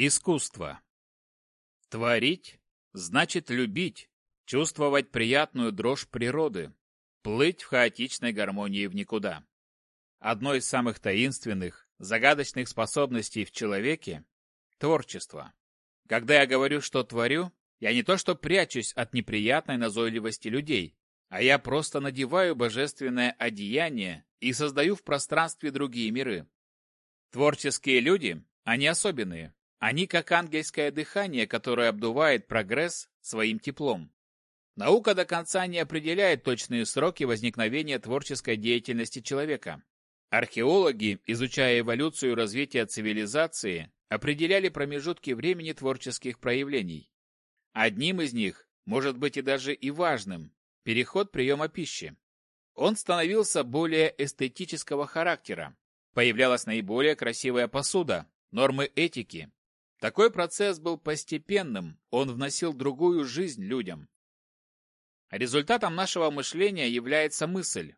Искусство. Творить значит любить, чувствовать приятную дрожь природы, плыть в хаотичной гармонии в никуда. Одной из самых таинственных, загадочных способностей в человеке – творчество. Когда я говорю, что творю, я не то что прячусь от неприятной назойливости людей, а я просто надеваю божественное одеяние и создаю в пространстве другие миры. Творческие люди, они особенные, они как ангельское дыхание, которое обдувает прогресс своим теплом. Наука до конца не определяет точные сроки возникновения творческой деятельности человека. Археологи, изучая эволюцию развития цивилизации, определяли промежутки времени творческих проявлений. Одним из них, может быть и даже и важным, переход приема пищи. Он становился более эстетического характера. Появлялась наиболее красивая посуда, нормы этики, такой процесс был постепенным, он вносил другую жизнь людям. Результатом нашего мышления является мысль.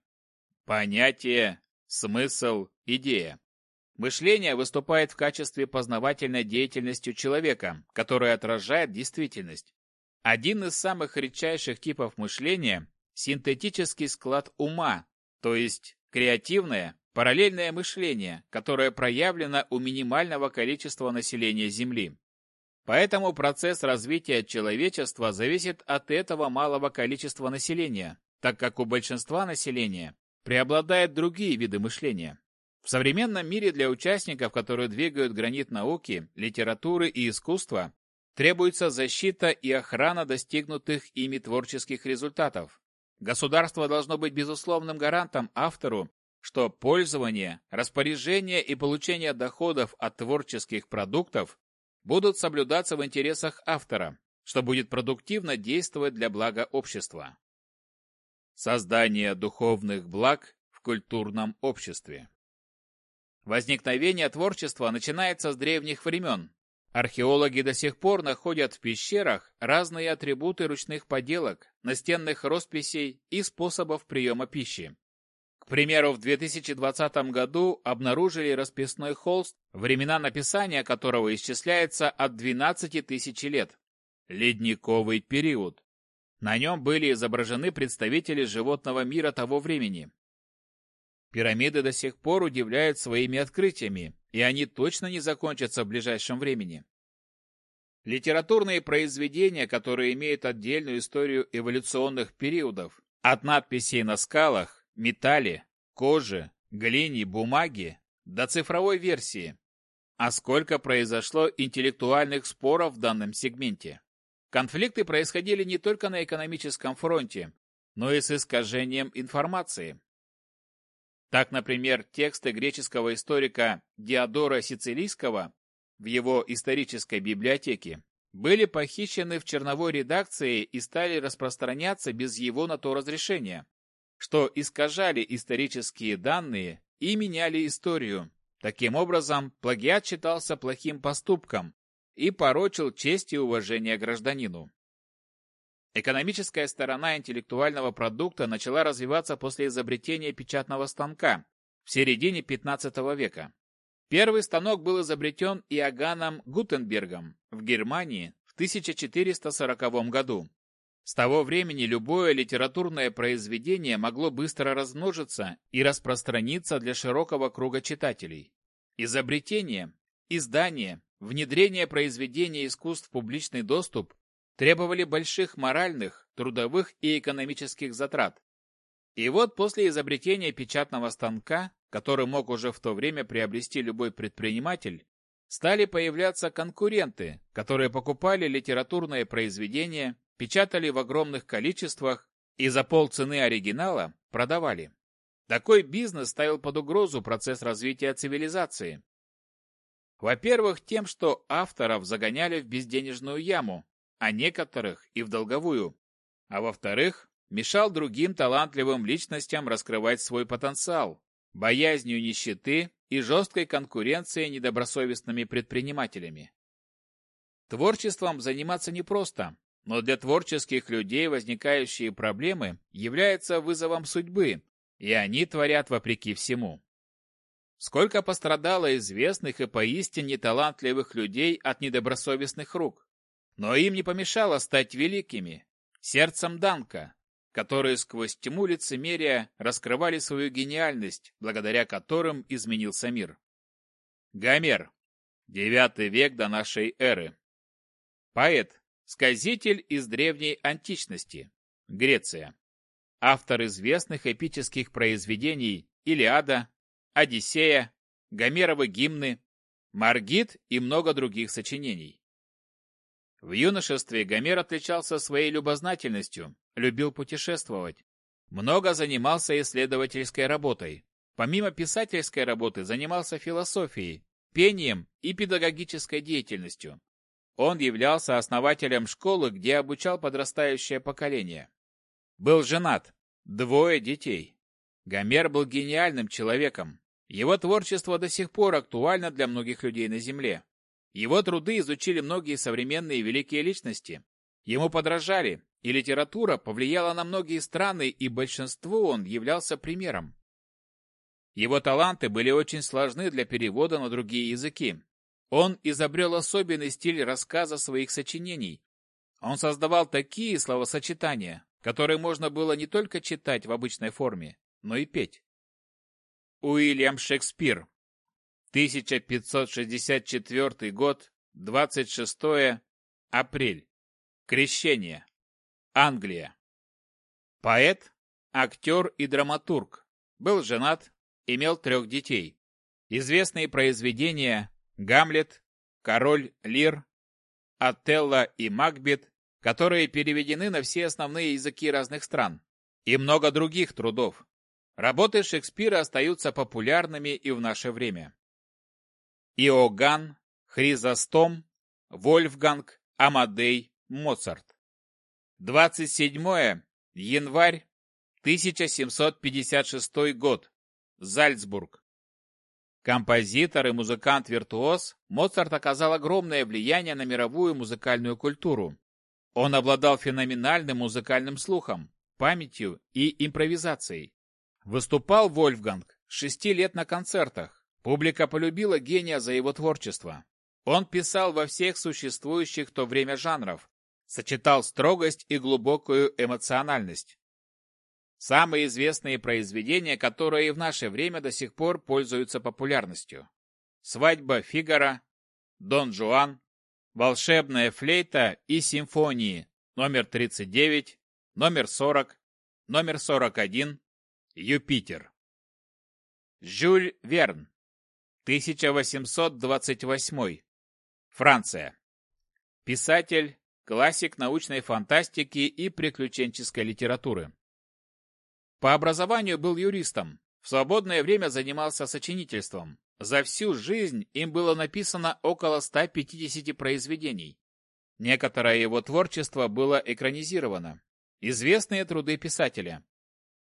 Понятие, смысл, идея. Мышление выступает в качестве познавательной деятельности человека, которая отражает действительность. Один из самых редчайших типов мышления – синтетический склад ума, то есть креативное, Параллельное мышление, которое проявлено у минимального количества населения Земли. Поэтому процесс развития человечества зависит от этого малого количества населения, так как у большинства населения преобладают другие виды мышления. В современном мире для участников, которые двигают гранит науки, литературы и искусства, требуется защита и охрана достигнутых ими творческих результатов. Государство должно быть безусловным гарантом автору что пользование, распоряжение и получение доходов от творческих продуктов будут соблюдаться в интересах автора, что будет продуктивно действовать для блага общества. Создание духовных благ в культурном обществе. Возникновение творчества начинается с древних времен. Археологи до сих пор находят в пещерах разные атрибуты ручных поделок, настенных росписей и способов приема пищи примеру, в 2020 году обнаружили расписной холст, времена написания которого исчисляется от 12 тысяч лет. Ледниковый период. На нем были изображены представители животного мира того времени. Пирамиды до сих пор удивляют своими открытиями, и они точно не закончатся в ближайшем времени. Литературные произведения, которые имеют отдельную историю эволюционных периодов, от надписей на скалах металле, коже, глине, бумаге до цифровой версии. А сколько произошло интеллектуальных споров в данном сегменте. Конфликты происходили не только на экономическом фронте, но и с искажением информации. Так, например, тексты греческого историка Диодора Сицилийского в его исторической библиотеке были похищены в черновой редакции и стали распространяться без его на то разрешения что искажали исторические данные и меняли историю. Таким образом, плагиат считался плохим поступком и порочил честь и уважение гражданину. Экономическая сторона интеллектуального продукта начала развиваться после изобретения печатного станка в середине 15 века. Первый станок был изобретен Иоганном Гутенбергом в Германии в 1440 году. С того времени любое литературное произведение могло быстро размножиться и распространиться для широкого круга читателей. Изобретение, издание, внедрение произведения искусств в публичный доступ требовали больших моральных, трудовых и экономических затрат. И вот после изобретения печатного станка, который мог уже в то время приобрести любой предприниматель, стали появляться конкуренты, которые покупали литературные произведения печатали в огромных количествах и за полцены оригинала продавали. Такой бизнес ставил под угрозу процесс развития цивилизации. Во-первых, тем, что авторов загоняли в безденежную яму, а некоторых и в долговую. А во-вторых, мешал другим талантливым личностям раскрывать свой потенциал, боязнью нищеты и жесткой конкуренцией недобросовестными предпринимателями. Творчеством заниматься непросто, но для творческих людей возникающие проблемы являются вызовом судьбы, и они творят вопреки всему. сколько пострадало известных и поистине талантливых людей от недобросовестных рук. Но им не помешало стать великими, сердцем Данка, которые сквозь тьму лицемерия раскрывали свою гениальность, благодаря которым изменился мир. Гомер. Девятый век до нашей эры. Поэт, сказитель из древней античности. Греция. Автор известных эпических произведений «Илиада», «Одиссея», «Гомеровы гимны», «Маргит» и много других сочинений. В юношестве Гомер отличался своей любознательностью, любил путешествовать. Много занимался исследовательской работой. Помимо писательской работы занимался философией, пением и педагогической деятельностью. Он являлся основателем школы, где обучал подрастающее поколение. Был женат, двое детей. Гомер был гениальным человеком. Его творчество до сих пор актуально для многих людей на Земле. Его труды изучили многие современные великие личности. Ему подражали, и литература повлияла на многие страны, и большинству он являлся примером. Его таланты были очень сложны для перевода на другие языки. Он изобрел особенный стиль рассказа своих сочинений. Он создавал такие словосочетания, которые можно было не только читать в обычной форме, но и петь. Уильям Шекспир 1564 год, 26 апрель. Крещение. Англия. Поэт, актер и драматург. Был женат, имел трех детей. Известные произведения «Гамлет», «Король Лир», «Отелло» и «Макбет», которые переведены на все основные языки разных стран, и много других трудов. Работы Шекспира остаются популярными и в наше время. Иоганн, Хризостом, Вольфганг, Амадей, Моцарт. 27 январь 1756 год. Зальцбург. Композитор и музыкант-виртуоз, Моцарт оказал огромное влияние на мировую музыкальную культуру. Он обладал феноменальным музыкальным слухом, памятью и импровизацией. Выступал Вольфганг шести лет на концертах, Публика полюбила гения за его творчество. Он писал во всех существующих в то время жанров, сочетал строгость и глубокую эмоциональность. Самые известные произведения, которые в наше время до сих пор пользуются популярностью. «Свадьба Фигара», «Дон Жуан», «Волшебная флейта» и «Симфонии» номер 39, номер 40, номер 41, «Юпитер». Жюль Верн 1828. Франция. Писатель, классик научной фантастики и приключенческой литературы. По образованию был юристом. В свободное время занимался сочинительством. За всю жизнь им было написано около 150 произведений. Некоторое его творчество было экранизировано. Известные труды писателя.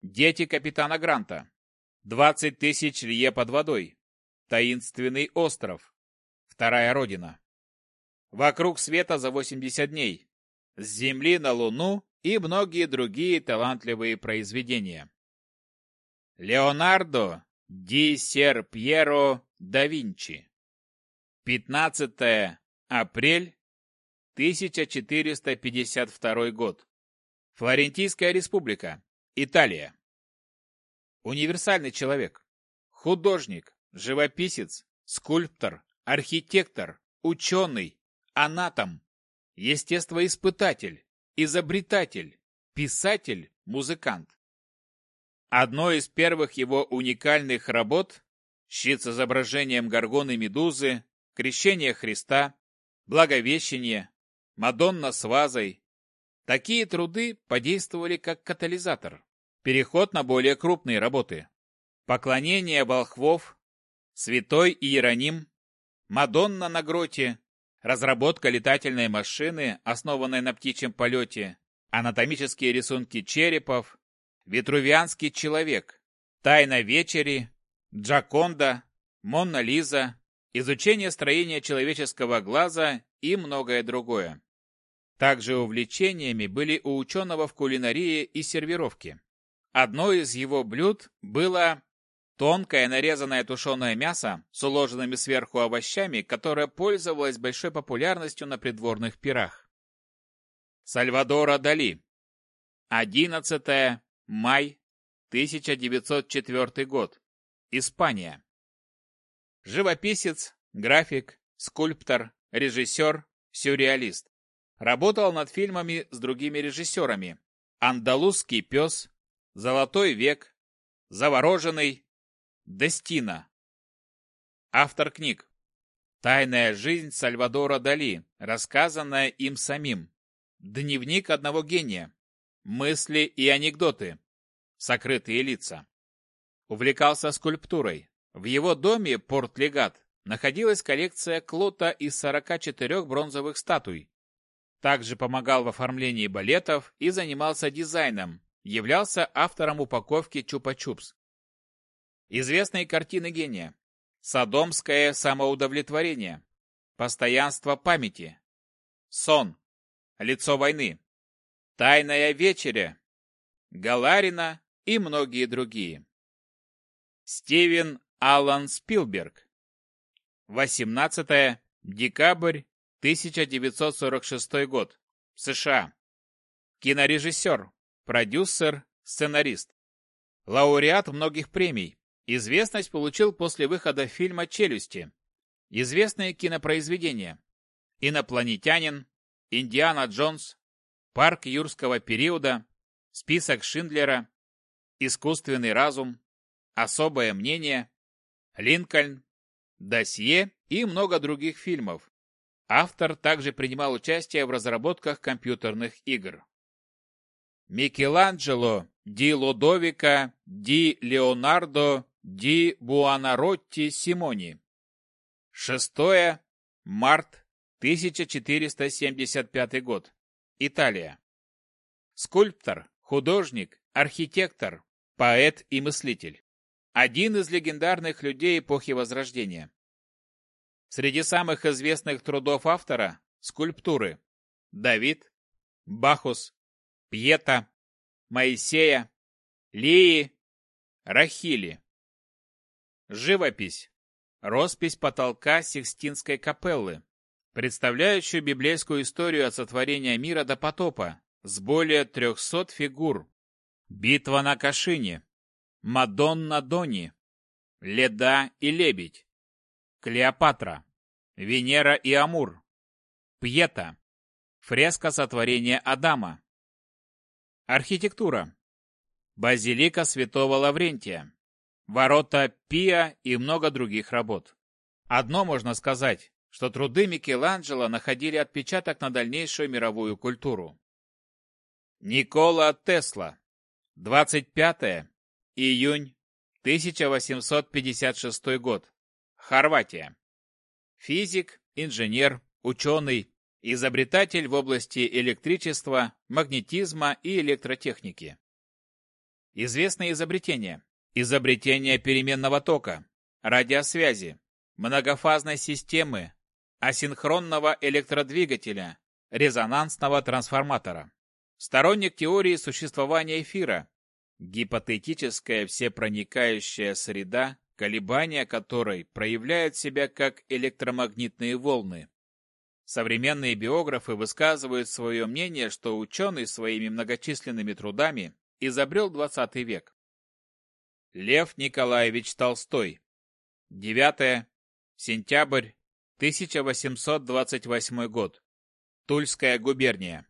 Дети капитана Гранта. 20 тысяч лье под водой. Таинственный остров. Вторая родина. Вокруг света за 80 дней. С Земли на Луну и многие другие талантливые произведения. Леонардо ди Сер Пьеро да Винчи. 15 апрель 1452 год. Флорентийская республика. Италия. Универсальный человек. Художник, живописец, скульптор, архитектор, ученый, анатом, естествоиспытатель, изобретатель, писатель, музыкант. Одной из первых его уникальных работ «Щит с изображением горгоны Медузы», «Крещение Христа», «Благовещение», «Мадонна с вазой». Такие труды подействовали как катализатор. Переход на более крупные работы. Поклонение волхвов, Святой Иероним, Мадонна на гроте, разработка летательной машины, основанной на птичьем полете, анатомические рисунки черепов, Витрувианский человек, Тайна вечери, Джаконда, Монна Лиза, изучение строения человеческого глаза и многое другое. Также увлечениями были у ученого в кулинарии и сервировке. Одно из его блюд было Тонкое нарезанное тушеное мясо с уложенными сверху овощами, которое пользовалось большой популярностью на придворных пирах. Сальвадора Дали. 11 май 1904 год. Испания. Живописец, график, скульптор, режиссер, сюрреалист. Работал над фильмами с другими режиссерами. «Андалузский пес», «Золотой век», «Завороженный», «Дестина». Автор книг. «Тайная жизнь Сальвадора Дали», рассказанная им самим. «Дневник одного гения», «Мысли и анекдоты», «Сокрытые лица». Увлекался скульптурой. В его доме Порт-Легат находилась коллекция Клота из 44 бронзовых статуй. Также помогал в оформлении балетов и занимался дизайном, являлся автором упаковки Чупа-Чупс. Известные картины гения. Содомское самоудовлетворение. Постоянство памяти. Сон. Лицо войны. Тайная вечеря. Галарина и многие другие. Стивен Аллан Спилберг. 18 декабрь 1946 год. США. Кинорежиссер, продюсер, сценарист. Лауреат многих премий. Известность получил после выхода фильма «Челюсти». Известные кинопроизведения. «Инопланетянин», «Индиана Джонс», «Парк юрского периода», «Список Шиндлера», «Искусственный разум», «Особое мнение», «Линкольн», «Досье» и много других фильмов. Автор также принимал участие в разработках компьютерных игр. Микеланджело ди Лодовика ди Леонардо ди Буонаротти Симони. 6 март 1475 год. Италия. Скульптор, художник, архитектор, поэт и мыслитель. Один из легендарных людей эпохи Возрождения. Среди самых известных трудов автора – скульптуры Давид, Бахус, Пьета, Моисея, Лии, Рахили. Живопись. Роспись потолка Сикстинской капеллы, представляющую библейскую историю от сотворения мира до потопа, с более 300 фигур. Битва на Кашине, Мадонна Дони, Леда и Лебедь, Клеопатра, Венера и Амур, Пьета, фреска сотворения Адама. Архитектура. Базилика Святого Лаврентия, ворота Пия и много других работ. Одно можно сказать, что труды Микеланджело находили отпечаток на дальнейшую мировую культуру. Никола Тесла. 25 Июнь 1856 год. Хорватия. Физик, инженер, ученый, изобретатель в области электричества, магнетизма и электротехники. Известные изобретения. Изобретение переменного тока, радиосвязи, многофазной системы, асинхронного электродвигателя, резонансного трансформатора. Сторонник теории существования эфира, Гипотетическая всепроникающая среда, колебания которой проявляют себя как электромагнитные волны. Современные биографы высказывают свое мнение, что ученый своими многочисленными трудами изобрел 20 век. Лев Николаевич Толстой. 9 сентябрь 1828 год. Тульская губерния.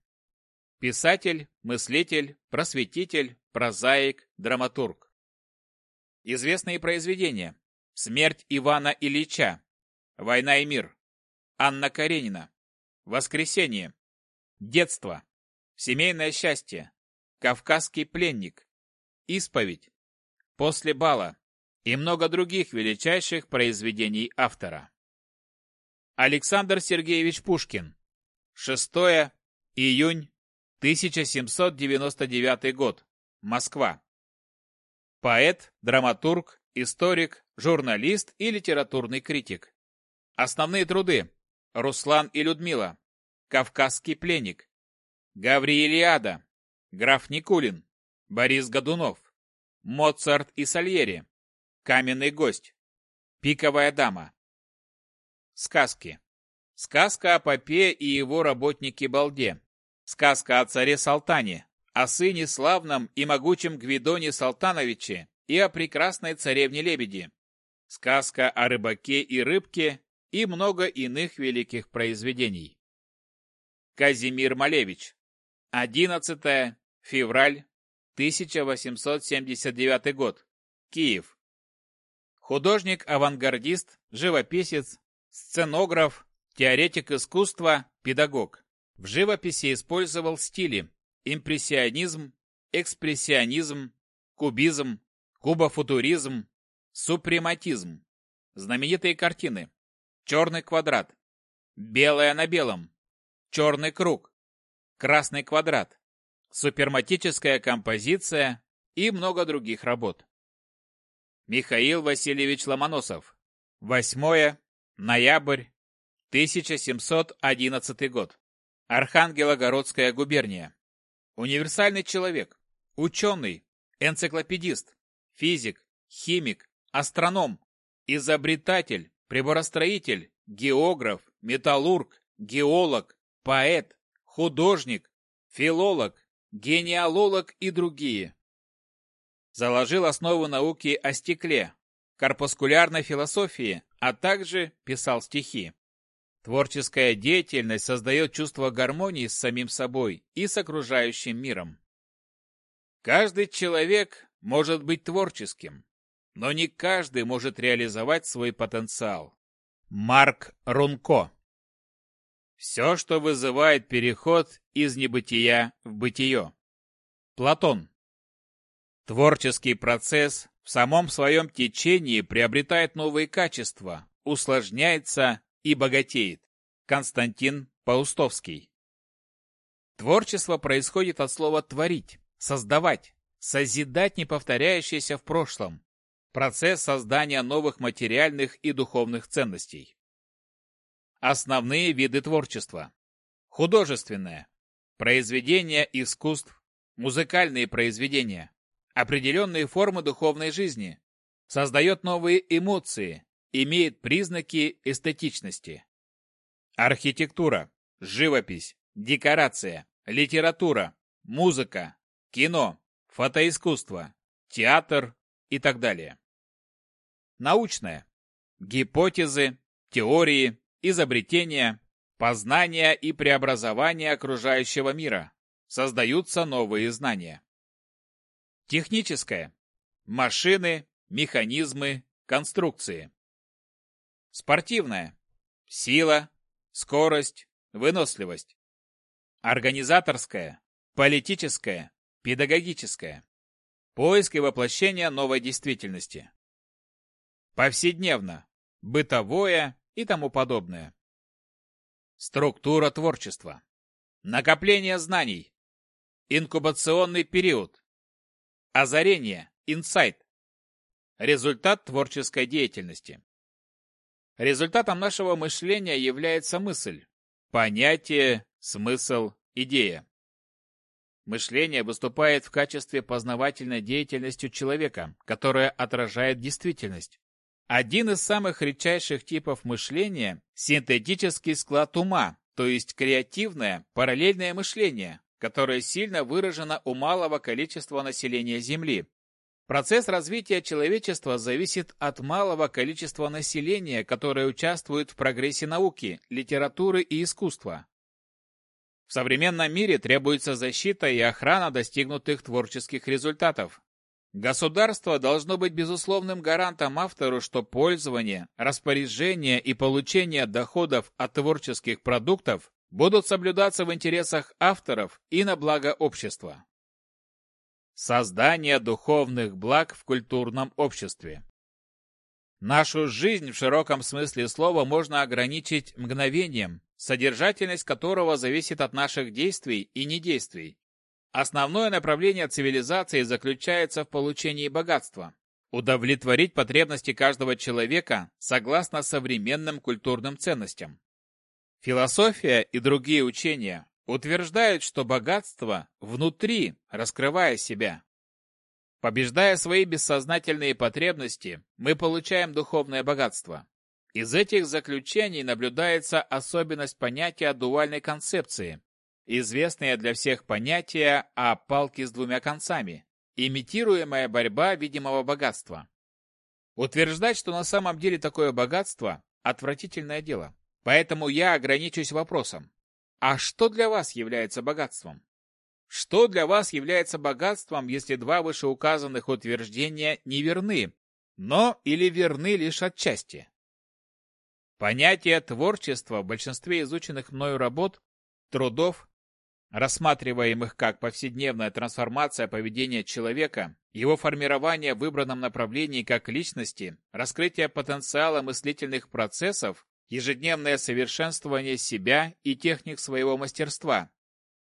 Писатель, мыслитель, просветитель, прозаик, драматург. Известные произведения. Смерть Ивана Ильича. Война и мир. Анна Каренина. Воскресенье. Детство. Семейное счастье. Кавказский пленник. Исповедь. После бала. И много других величайших произведений автора. Александр Сергеевич Пушкин. 6 июнь 1799 год. Москва. Поэт, драматург, историк, журналист и литературный критик. Основные труды. Руслан и Людмила. Кавказский пленник. Гавриилиада. Граф Никулин. Борис Годунов. Моцарт и Сальери. Каменный гость. Пиковая дама. Сказки. Сказка о попе и его работнике Балде. Сказка о царе Салтане, о сыне славном и могучем Гвидоне Салтановиче и о прекрасной царевне-лебеди. Сказка о рыбаке и рыбке и много иных великих произведений. Казимир Малевич. 11 февраль 1879 год. Киев. Художник-авангардист, живописец, сценограф, теоретик искусства, педагог. В живописи использовал стили импрессионизм, экспрессионизм, кубизм, кубофутуризм, супрематизм. Знаменитые картины. Черный квадрат. Белое на белом. Черный круг. Красный квадрат. Суперматическая композиция и много других работ. Михаил Васильевич Ломоносов. 8 ноябрь. 1711 год. Архангелогородская губерния. Универсальный человек, ученый, энциклопедист, физик, химик, астроном, изобретатель, приборостроитель, географ, металлург, геолог, поэт, художник, филолог, генеалолог и другие. Заложил основы науки о стекле, корпускулярной философии, а также писал стихи. Творческая деятельность создает чувство гармонии с самим собой и с окружающим миром. Каждый человек может быть творческим, но не каждый может реализовать свой потенциал. Марк Рунко Все, что вызывает переход из небытия в бытие. Платон Творческий процесс в самом своем течении приобретает новые качества, усложняется и богатеет. Константин Паустовский. Творчество происходит от слова «творить», «создавать», «созидать неповторяющееся в прошлом», процесс создания новых материальных и духовных ценностей. Основные виды творчества. Художественное. Произведения искусств, музыкальные произведения, определенные формы духовной жизни, создает новые эмоции, имеет признаки эстетичности. Архитектура, живопись, декорация, литература, музыка, кино, фотоискусство, театр. И так далее. Научное. Гипотезы, теории, изобретения, познания и преобразования окружающего мира. Создаются новые знания. Техническое. Машины, механизмы, конструкции. Спортивная. Сила, скорость, выносливость. Организаторская, политическая, педагогическая. Поиск и воплощение новой действительности. Повседневно, бытовое и тому подобное. Структура творчества. Накопление знаний. Инкубационный период. Озарение, инсайт. Результат творческой деятельности. Результатом нашего мышления является мысль, понятие, смысл, идея. Мышление выступает в качестве познавательной деятельности человека, которая отражает действительность. Один из самых редчайших типов мышления – синтетический склад ума, то есть креативное, параллельное мышление, которое сильно выражено у малого количества населения Земли, Процесс развития человечества зависит от малого количества населения, которое участвует в прогрессе науки, литературы и искусства. В современном мире требуется защита и охрана достигнутых творческих результатов. Государство должно быть безусловным гарантом автору, что пользование, распоряжение и получение доходов от творческих продуктов будут соблюдаться в интересах авторов и на благо общества. Создание духовных благ в культурном обществе. Нашу жизнь в широком смысле слова можно ограничить мгновением, содержательность которого зависит от наших действий и недействий. Основное направление цивилизации заключается в получении богатства. Удовлетворить потребности каждого человека согласно современным культурным ценностям. Философия и другие учения утверждают, что богатство внутри, раскрывая себя. Побеждая свои бессознательные потребности, мы получаем духовное богатство. Из этих заключений наблюдается особенность понятия дуальной концепции, известное для всех понятие о палке с двумя концами, имитируемая борьба видимого богатства. Утверждать, что на самом деле такое богатство – отвратительное дело. Поэтому я ограничусь вопросом. А что для вас является богатством? Что для вас является богатством, если два вышеуказанных утверждения не верны, но или верны лишь отчасти? Понятие творчества в большинстве изученных мною работ, трудов, рассматриваемых как повседневная трансформация поведения человека, его формирование в выбранном направлении как личности, раскрытие потенциала мыслительных процессов, ежедневное совершенствование себя и техник своего мастерства,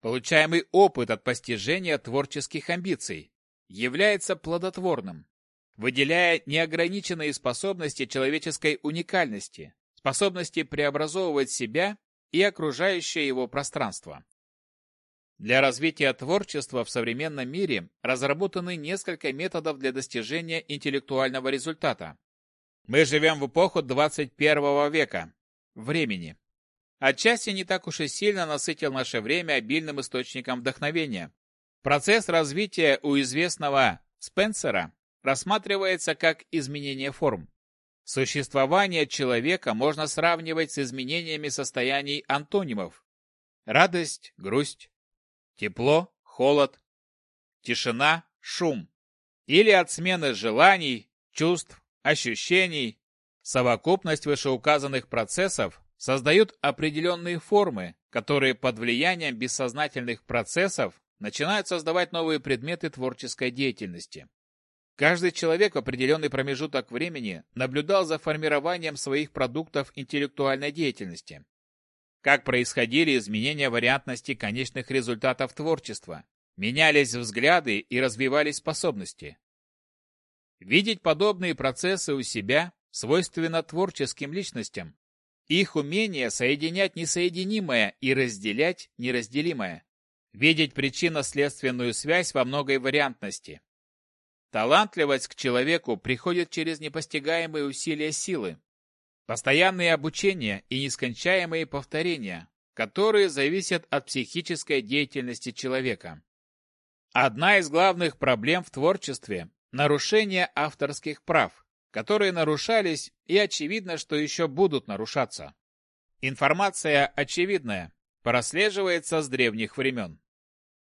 получаемый опыт от постижения творческих амбиций, является плодотворным, выделяя неограниченные способности человеческой уникальности, способности преобразовывать себя и окружающее его пространство. Для развития творчества в современном мире разработаны несколько методов для достижения интеллектуального результата. Мы живем в эпоху 21 века, времени. Отчасти не так уж и сильно насытил наше время обильным источником вдохновения. Процесс развития у известного Спенсера рассматривается как изменение форм. Существование человека можно сравнивать с изменениями состояний антонимов. Радость, грусть, тепло, холод, тишина, шум. Или от смены желаний, чувств, ощущений. Совокупность вышеуказанных процессов создают определенные формы, которые под влиянием бессознательных процессов начинают создавать новые предметы творческой деятельности. Каждый человек в определенный промежуток времени наблюдал за формированием своих продуктов интеллектуальной деятельности. Как происходили изменения вариантности конечных результатов творчества, менялись взгляды и развивались способности. Видеть подобные процессы у себя свойственно творческим личностям. Их умение соединять несоединимое и разделять неразделимое. Видеть причинно-следственную связь во многой вариантности. Талантливость к человеку приходит через непостигаемые усилия силы, постоянные обучения и нескончаемые повторения, которые зависят от психической деятельности человека. Одна из главных проблем в творчестве – нарушение авторских прав, которые нарушались и очевидно, что еще будут нарушаться. Информация очевидная, прослеживается с древних времен.